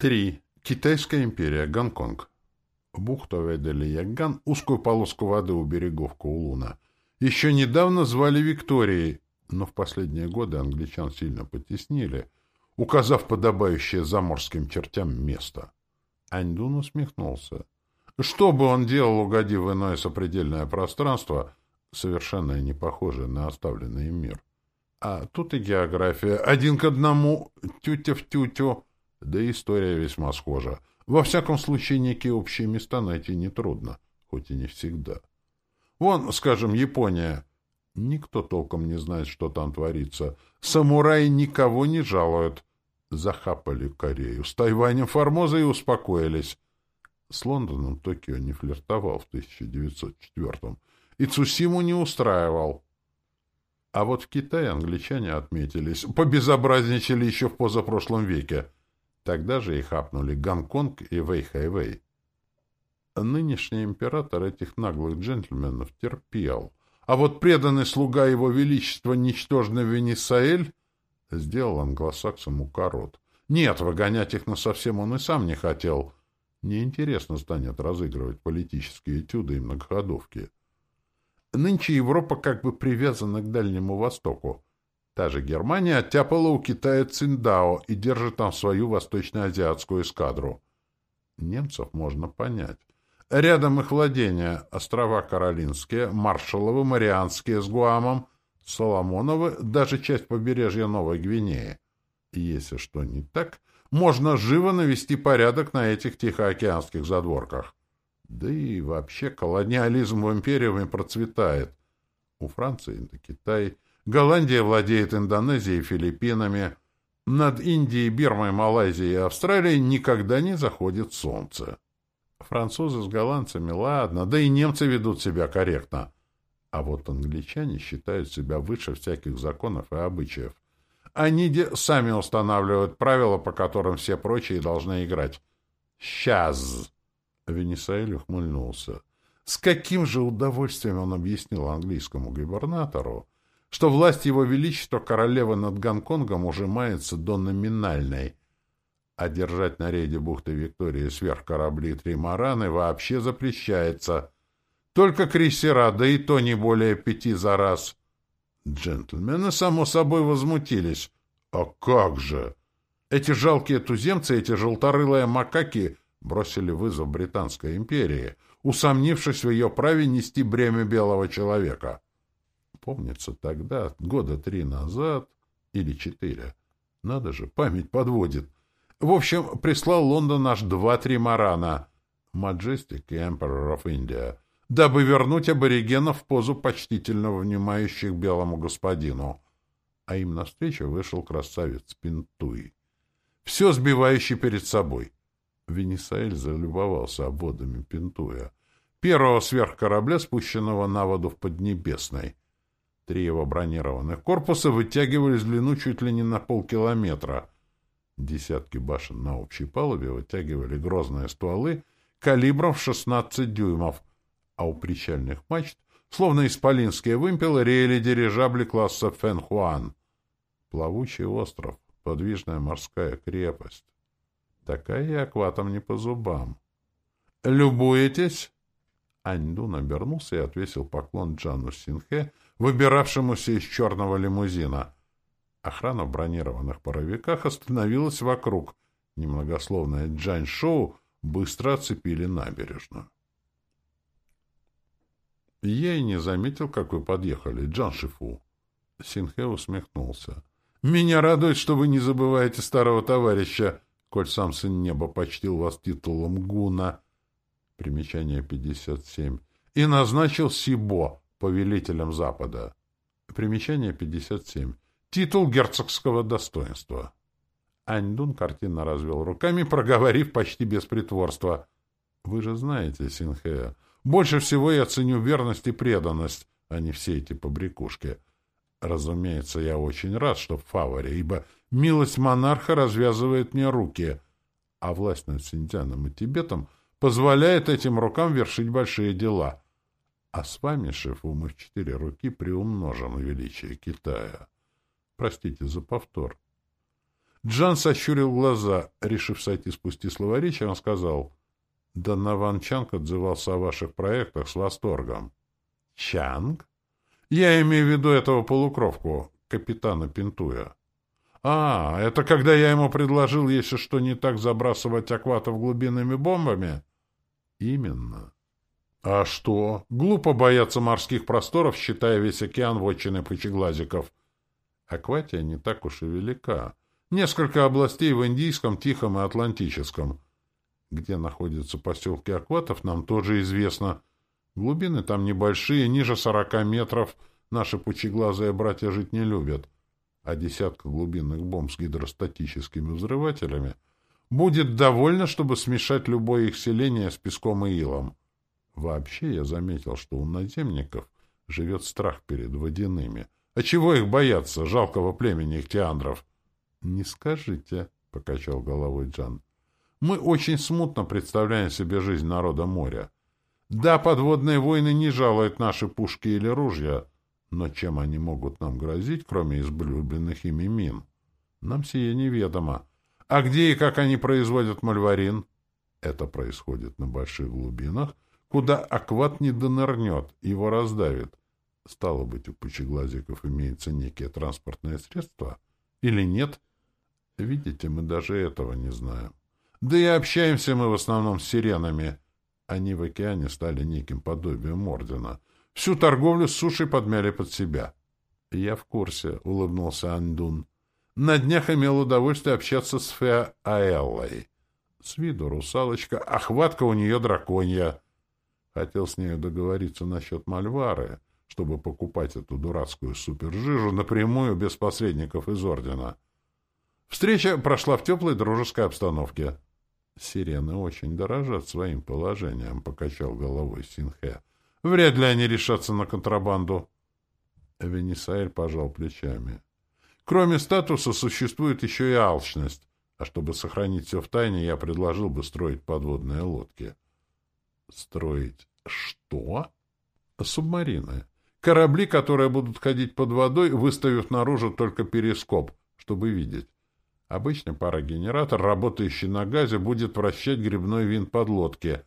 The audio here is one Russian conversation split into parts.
3. Китайская империя. Гонконг. Бухта Ведели-Яган, узкую полоску воды у берегов Куулуна, еще недавно звали Викторией, но в последние годы англичан сильно потеснили, указав подобающее заморским чертям место. Аньдун усмехнулся. Что бы он делал, угодив в иное сопредельное пространство, совершенно не похожее на оставленный мир? А тут и география. Один к одному, тютя в тютю. Да и история весьма схожа. Во всяком случае, некие общие места найти нетрудно, хоть и не всегда. Вон, скажем, Япония. Никто толком не знает, что там творится. Самураи никого не жалуют. Захапали Корею. С Тайванем Формозой и успокоились. С Лондоном Токио не флиртовал в 1904-м. И Цусиму не устраивал. А вот в Китае англичане отметились. Побезобразничали еще в позапрошлом веке. Тогда же их хапнули Гонконг и Вэйхайвэй. Нынешний император этих наглых джентльменов терпел. А вот преданный слуга его величества, ничтожный Венесаэль, сделал англосаксам укорот. Нет, выгонять их насовсем он и сам не хотел. Неинтересно станет разыгрывать политические этюды и многоходовки. Нынче Европа как бы привязана к Дальнему Востоку. Та же Германия оттяпала у Китая Циндао и держит там свою восточноазиатскую эскадру. Немцев можно понять. Рядом их владения — острова Каролинские, Маршалловы, Марианские с Гуамом, Соломоновы, даже часть побережья Новой Гвинеи. Если что не так, можно живо навести порядок на этих тихоокеанских задворках. Да и вообще колониализм в империи процветает. У Франции на Китай — Голландия владеет Индонезией и Филиппинами. Над Индией, Бирмой, Малайзией и Австралией никогда не заходит солнце. Французы с голландцами, ладно, да и немцы ведут себя корректно. А вот англичане считают себя выше всяких законов и обычаев. Они сами устанавливают правила, по которым все прочие должны играть. «Сейчас!» Венесаэль ухмыльнулся. С каким же удовольствием он объяснил английскому губернатору, что власть его величества королевы над Гонконгом ужимается до номинальной, а держать на рейде бухты Виктории сверх корабли «Тримараны» вообще запрещается. Только крейсера, да и то не более пяти за раз. Джентльмены, само собой, возмутились. А как же? Эти жалкие туземцы, эти желторылые макаки бросили вызов Британской империи, усомнившись в ее праве нести бремя белого человека. Помнится, тогда, года три назад или четыре. Надо же, память подводит. В общем, прислал Лондон аж два тримарана Majestic и Emperor of India, дабы вернуть аборигенов в позу почтительно внимающих белому господину. А им навстречу вышел красавец Пинтуи, все сбивающий перед собой. Венесаэль залюбовался обводами Пинтуя, первого сверхкорабля, спущенного на воду в Поднебесной. Три его бронированных корпуса вытягивались в длину чуть ли не на полкилометра. Десятки башен на общей палубе вытягивали грозные стволы калибром в 16 дюймов, а у причальных мачт, словно исполинские вымпелы, реяли дирижабли класса Фэнхуан. Плавучий остров, подвижная морская крепость. Такая и акватом не по зубам. «Любуетесь?» Аньдун обернулся и отвесил поклон Джану Синхе, выбиравшемуся из черного лимузина. Охрана в бронированных паровиках остановилась вокруг. Немногословная Джань Шоу быстро оцепили набережную. Я и не заметил, как вы подъехали, Джан Шифу. Синхе усмехнулся. Меня радует, что вы не забываете старого товарища, коль сам сын неба почтил вас титулом Гуна. Примечание 57. И назначил Сибо, повелителем Запада. Примечание 57. Титул герцогского достоинства. Аньдун картинно развел руками, проговорив почти без притворства. «Вы же знаете, Синхея, больше всего я ценю верность и преданность, а не все эти побрякушки. Разумеется, я очень рад, что в фаворе, ибо милость монарха развязывает мне руки, а власть над Синьцзяном и Тибетом позволяет этим рукам вершить большие дела. А с вами, шефу, мы в четыре руки приумножим величие Китая. Простите за повтор. Джан сощурил глаза. Решив сойти с пусти словарича, он сказал, «Донован Чанг отзывался о ваших проектах с восторгом». «Чанг?» «Я имею в виду этого полукровку, капитана Пинтуя». «А, это когда я ему предложил, если что не так, забрасывать акватов глубинными бомбами?» «Именно». «А что? Глупо бояться морских просторов, считая весь океан вотчиной пучеглазиков». Акватия не так уж и велика. Несколько областей в Индийском, Тихом и Атлантическом. Где находятся поселки акватов, нам тоже известно. Глубины там небольшие, ниже сорока метров. Наши пучеглазые братья жить не любят. А десятка глубинных бомб с гидростатическими взрывателями будет довольно, чтобы смешать любое их селение с песком и илом. Вообще я заметил, что у наземников живет страх перед водяными. А чего их бояться, жалкого племени ихтиандров? — Не скажите, — покачал головой Джан. — Мы очень смутно представляем себе жизнь народа моря. Да, подводные войны не жалуют наши пушки или ружья, но чем они могут нам грозить, кроме изблюбленных ими мин? Нам сие неведомо. А где и как они производят мальварин? Это происходит на больших глубинах, куда акват не донырнет, его раздавит. Стало быть, у пучеглазиков имеется некие транспортные средства? Или нет? — Видите, мы даже этого не знаем. Да и общаемся мы в основном с сиренами. Они в океане стали неким подобием ордена. Всю торговлю с сушей подмяли под себя. — Я в курсе, — улыбнулся Андун. На днях имел удовольствие общаться с Феа Аэллой. С виду русалочка, а хватка у нее драконья. Хотел с нею договориться насчет Мальвары, чтобы покупать эту дурацкую супержижу напрямую, без посредников из Ордена. — Встреча прошла в теплой дружеской обстановке. «Сирены очень дорожат своим положением», — покачал головой Синхэ. «Вряд ли они решатся на контрабанду». Венесаэль пожал плечами. «Кроме статуса существует еще и алчность, а чтобы сохранить все в тайне, я предложил бы строить подводные лодки». «Строить что?» «Субмарины. Корабли, которые будут ходить под водой, выставив наружу только перископ, чтобы видеть. Обычный парогенератор, работающий на газе, будет вращать грибной винт подлодки.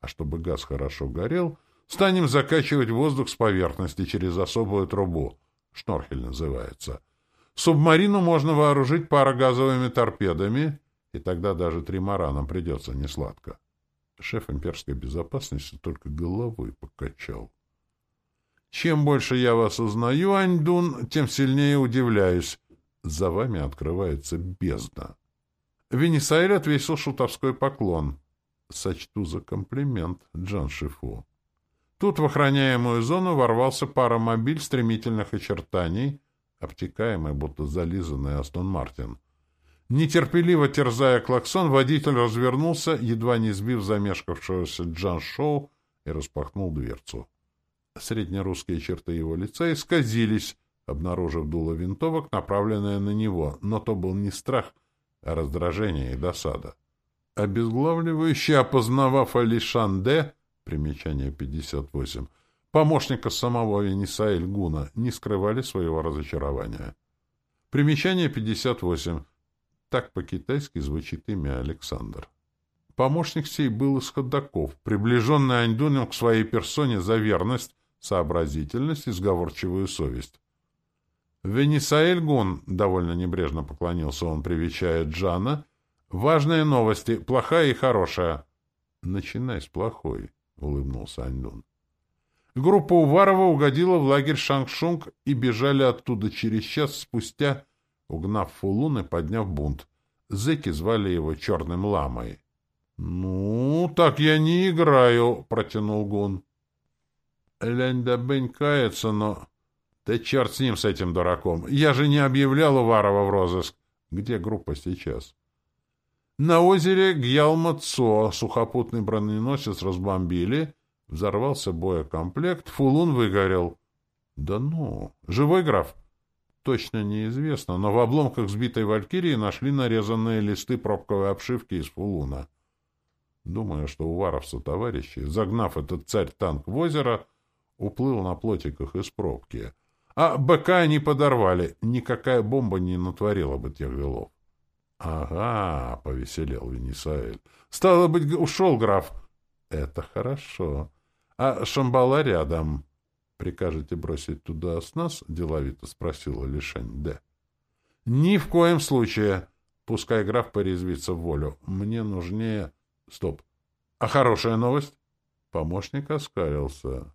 А чтобы газ хорошо горел, станем закачивать воздух с поверхности через особую трубу. Шнорхель называется. Субмарину можно вооружить парогазовыми торпедами, и тогда даже тримаранам придется несладко. Шеф имперской безопасности только головой покачал. Чем больше я вас узнаю, Аньдун, тем сильнее удивляюсь. За вами открывается бездна. Венесаэль отвесил шутовской поклон. Сочту за комплимент, Джан Шифу. Тут в охраняемую зону ворвался паромобиль стремительных очертаний, обтекаемый, будто зализанный Астон Мартин. Нетерпеливо терзая клаксон, водитель развернулся, едва не сбив замешкавшегося Джан Шоу, и распахнул дверцу. Среднерусские черты его лица исказились, обнаружив дуло винтовок, направленное на него, но то был не страх, а раздражение и досада. Обезглавливающий, опознавав Алишанде, примечание 58, помощника самого Венеса Ильгуна, не скрывали своего разочарования. Примечание 58. Так по-китайски звучит имя Александр. Помощник сей был из ходаков, приближенный Аньдунем к своей персоне за верность, сообразительность и сговорчивую совесть. «Венесаэль Гун», — довольно небрежно поклонился он, привечая Джана, — «важные новости, плохая и хорошая». «Начинай с плохой», — улыбнулся Аньдун. Группа Уварова угодила в лагерь Шангшунг и бежали оттуда через час спустя, угнав Фулун и подняв бунт. Зэки звали его Черным Ламой. — Ну, так я не играю, — протянул Гун. Лянь да Бэнь кается, но... Да черт с ним, с этим дураком. Я же не объявлял Уварова в розыск. Где группа сейчас? На озере Гьялмацо сухопутный броненосец разбомбили, взорвался боекомплект, фулун выгорел. Да ну, живой граф? Точно неизвестно, но в обломках сбитой валькирии нашли нарезанные листы пробковой обшивки из фулуна. Думаю, что уваровцы товарищи, загнав этот царь-танк в озеро, уплыл на плотиках из пробки — а БК они подорвали. Никакая бомба не натворила бы тех делов. Ага, повеселел Венесаэль. Стало быть, ушел граф. Это хорошо. А Шамбала рядом. Прикажете бросить туда с нас? Деловито спросила Лишень Д. Ни в коем случае. Пускай граф порезвится в волю. Мне нужнее... Стоп. А хорошая новость? Помощник оскалился.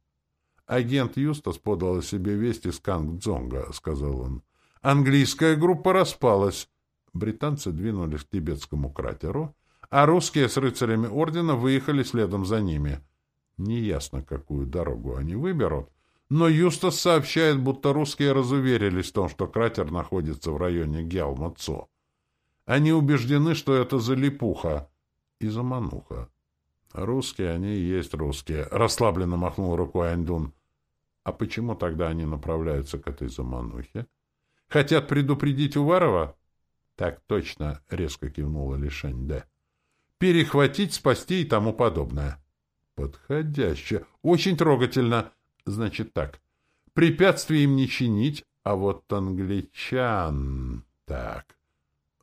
Агент Юстас подал о себе весть из Канг-Дзонга, сказал он. Английская группа распалась. Британцы двинулись к тибетскому кратеру, а русские с рыцарями ордена выехали следом за ними. Неясно, какую дорогу они выберут, но Юстас сообщает, будто русские разуверились в том, что кратер находится в районе Гялмацо. Они убеждены, что это залипуха и замануха. Русские они и есть русские, — расслабленно махнул рукой Андун. А почему тогда они направляются к этой заманухе? Хотят предупредить Уварова? Так точно, — резко кивнула Лишень Д. Перехватить, спасти и тому подобное. Подходяще. Очень трогательно. Значит так. Препятствий им не чинить, а вот англичан... Так.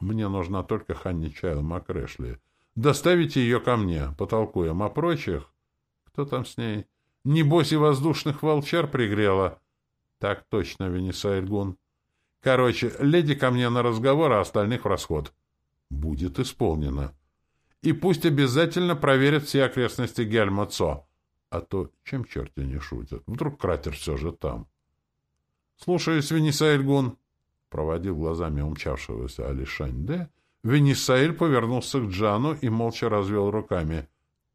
Мне нужна только Ханни Чайл Макрэшли. Доставите ее ко мне, потолкуем о прочих. Кто там с ней? Небось и воздушных волчар пригрела. Так точно, Венесаэль Гун. Короче, леди ко мне на разговор, а остальных в расход. Будет исполнено. И пусть обязательно проверят все окрестности Гельмацо. А то чем черти не шутят? Вдруг кратер все же там. Слушаюсь, Венесаэль Гун. Проводив глазами умчавшегося Алишань-де, Венесаэль повернулся к Джану и молча развел руками.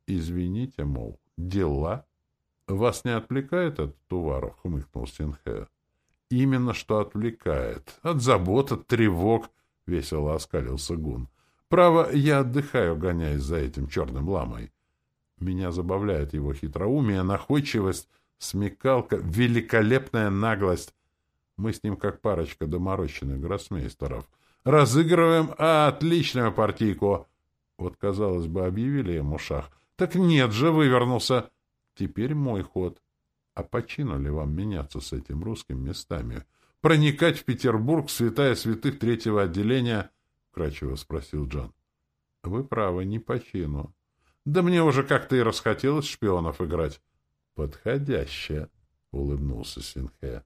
«Извините, мол, дела?» «Вас не отвлекает от Туваров?» — хмыкнул Синхэ. Именно что отвлекает. От забот, от тревог, — весело оскалился Гун. Право, я отдыхаю, гоняясь за этим черным ламой. Меня забавляет его хитроумие, находчивость, смекалка, великолепная наглость. Мы с ним как парочка доморощенных гроссмейстеров. Разыгрываем отличную партийку. Вот, казалось бы, объявили ему шах. Так нет же, вывернулся. Теперь мой ход. А по чину ли вам меняться с этим русским местами? Проникать в Петербург, святая святых третьего отделения? — кратчево спросил Джон. — Вы правы, не по чину. Да мне уже как-то и расхотелось шпионов играть. — Подходяще, — улыбнулся Синхэ.